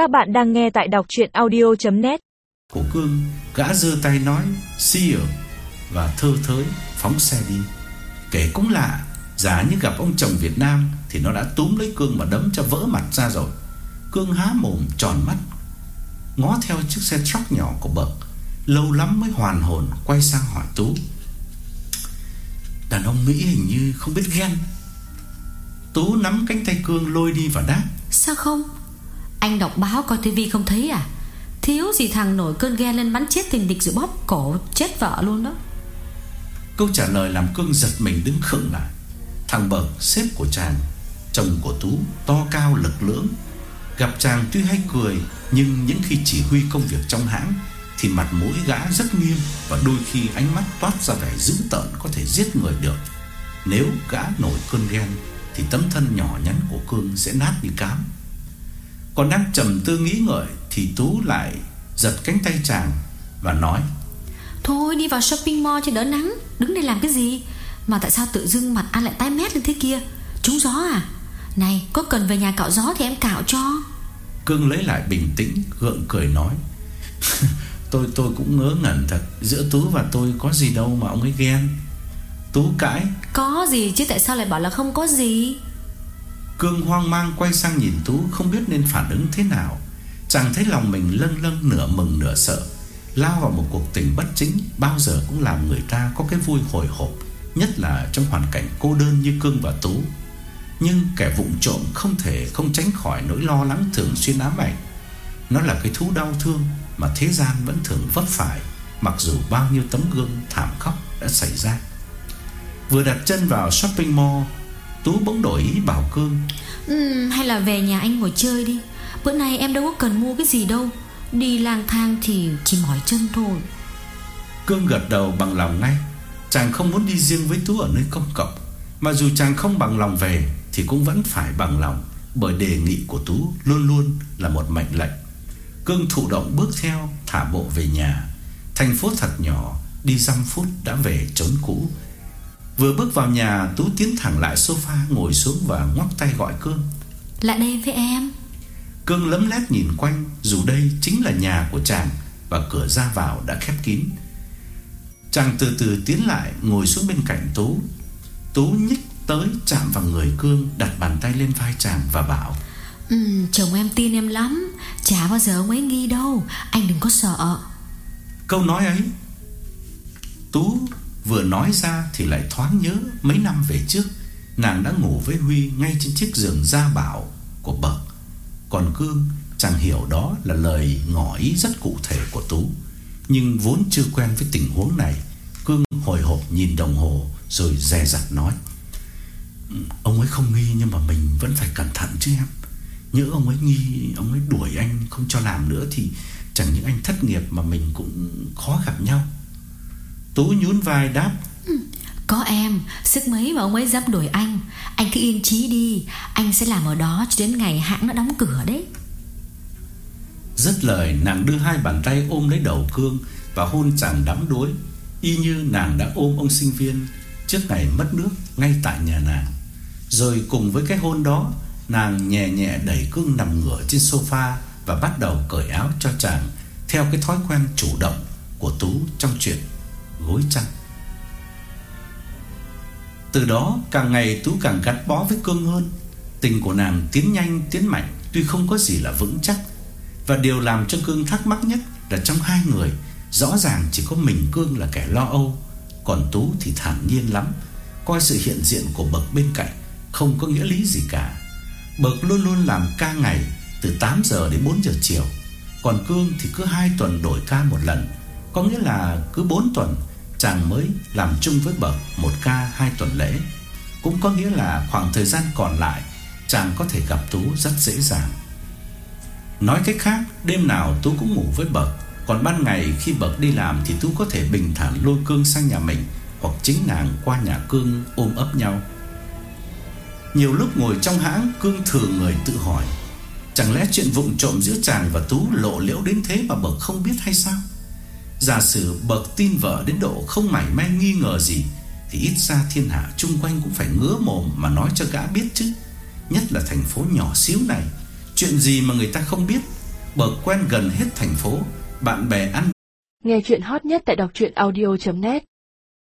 Các bạn đang nghe tại đọc chuyện audio.net Của Cương Gã giơ tay nói See you Và thơ thới phóng xe đi. Kể cũng lạ Giả như gặp ông chồng Việt Nam Thì nó đã túm lấy Cương mà đấm cho vỡ mặt ra rồi. Cương há mồm tròn mắt Ngó theo chiếc xe truck nhỏ của bậc Lâu lắm mới hoàn hồn Quay sang hỏi Tú. Đàn ông Mỹ hình như không biết ghen. Tú nắm cánh tay Cương lôi đi và đáp Sao không anh đọc báo coi tivi không thấy à? Thiếu gì thằng nổi cơn ghen lên bắn chết tình địch rồi bóp cổ chết vợ luôn đó. Câu trả lời làm Cương giật mình đứng khựng lại. Thằng Bậc sếp của chàng, Chồng của Tú to cao lực lưỡng. Gặp chàng tuy hay cười, Nhưng những khi chỉ huy công việc trong hãng Thì mặt mũi gã rất nghiêm Và đôi khi ánh mắt toát ra vẻ dữ tợn Có thể giết người được. Nếu gã nổi cơn ghen Thì tấm thân nhỏ nhắn của Cương sẽ nát như cám. Còn đang trầm tư nghĩ ngợi Thì Tú lại giật cánh tay chàng Và nói Thôi đi vào shopping mall cho đỡ nắng Đứng đây làm cái gì? Mà tại sao tự dưng mặt anh lại tái mét lên thế kia? Trúng gió à? Này có cần về nhà cạo gió thì em cạo cho. Cương lấy lại bình tĩnh Gượng cười nói Tôi tôi cũng ngớ ngẩn thật Giữa Tú và tôi có gì đâu mà ông ấy ghen. Tú cãi Có gì chứ tại sao lại bảo là không có gì Cương hoang mang quay sang nhìn Tú, Không biết nên phản ứng thế nào. Chàng thấy lòng mình lâng lâng nửa mừng nửa sợ, Lao vào một cuộc tình bất chính, Bao giờ cũng làm người ta có cái vui hồi hộp, Nhất là trong hoàn cảnh cô đơn như Cương và Tú. Nhưng kẻ vụng trộm không thể không tránh khỏi nỗi lo lắng thường xuyên ám ảnh. Nó là cái thú đau thương mà thế gian vẫn thường vấp phải, Mặc dù bao nhiêu tấm gương thảm khốc đã xảy ra. Vừa đặt chân vào shopping mall Tú bỗng đổi ý bảo Cương. Uhm, Hay là về nhà anh ngồi chơi đi. Bữa nay em đâu có cần mua cái gì đâu. Đi lang thang thì chỉ mỏi chân thôi. Cương gật đầu bằng lòng ngay. Chàng không muốn đi riêng với Tú ở nơi công cộng. Mà dù chàng không bằng lòng về Thì cũng vẫn phải bằng lòng. Bởi đề nghị của Tú luôn luôn là một mệnh lệnh. Cương thụ động bước theo Thả bộ về nhà. Thành phố thật nhỏ Đi dăm phút đã về trốn cũ Vừa bước vào nhà Tú tiến thẳng lại sofa Ngồi xuống và ngoắc tay gọi Cương. Lại đây với em. Cương lấm lét nhìn quanh Dù đây chính là nhà của chàng Và cửa ra vào đã khép kín. Chàng từ từ tiến lại Ngồi xuống bên cạnh Tú. Tú nhích tới chạm vào người Cương Đặt bàn tay lên vai chàng và bảo ừ, Chồng em tin em lắm. Chả bao giờ ông ấy nghi đâu. Anh đừng có sợ. Câu nói ấy Tú vừa nói ra Thì lại thoáng nhớ mấy năm về trước, Nàng đã ngủ với Huy Ngay trên chiếc giường gia bảo của bậc. Còn Cương chẳng hiểu đó là lời ngỏ ý rất cụ thể của Tú, Nhưng vốn chưa quen với tình huống này, Cương hồi hộp nhìn đồng hồ Rồi dè dặt nói, Ông ấy không nghi nhưng mà mình vẫn phải cẩn thận chứ em. Nhớ ông ấy nghi, Ông ấy đuổi anh không cho làm nữa Thì chẳng những anh thất nghiệp Mà mình cũng khó gặp nhau. Tú nhún vai đáp. Ừ, Có em Sức mấy mà ông ấy dám đuổi anh. Anh cứ yên chí đi Anh sẽ làm ở đó cho đến ngày hãng nó đóng cửa đấy. Dứt lời nàng đưa hai bàn tay ôm lấy đầu Cương Và hôn chàng đắm đuối. Y như nàng đã ôm ông sinh viên Trước ngày mất nước ngay tại nhà nàng. Rồi cùng với cái hôn đó Nàng nhẹ nhẹ đẩy Cương nằm ngửa trên sofa Và bắt đầu cởi áo cho chàng Theo cái thói quen chủ động Của Tú trong chuyện gối chăn Từ đó, càng ngày Tú càng gắn bó với Cương hơn. Tình của nàng tiến nhanh, tiến mạnh, Tuy không có gì là vững chắc. Và điều làm cho Cương thắc mắc nhất Là trong hai người, Rõ ràng chỉ có mình Cương là kẻ lo âu, Còn Tú thì thản nhiên lắm. Coi sự hiện diện của Bậc bên cạnh, Không có nghĩa lý gì cả. Bậc luôn luôn làm ca ngày Từ 8 giờ đến 4 giờ chiều. Còn Cương thì cứ 2 tuần đổi ca một lần, Có nghĩa là cứ 4 tuần Chàng mới làm chung với Bậc Một ca 2 tuần lễ. Cũng có nghĩa là khoảng thời gian còn lại, Chàng có thể gặp Tú rất dễ dàng. Nói cách khác, Đêm nào Tú cũng ngủ với Bậc. Còn ban ngày khi Bậc đi làm Thì Tú có thể bình thản lôi Cương sang nhà mình Hoặc chính nàng qua nhà Cương ôm ấp nhau. Nhiều lúc ngồi trong hãng, Cương thường người tự hỏi, Chẳng lẽ chuyện vụng trộm giữa chàng và Tú lộ liễu đến thế mà Bậc không biết hay sao? Giả sử Bậc tin vợ đến độ không mảy may nghi ngờ gì Thì ít ra thiên hạ chung quanh cũng phải ngứa mồm mà nói cho gã biết chứ. Nhất là thành phố nhỏ xíu này Chuyện gì mà người ta không biết? Bậc quen gần hết thành phố, bạn bè ăn Nghe chuyện hot nhất tại đọc truyện audio.net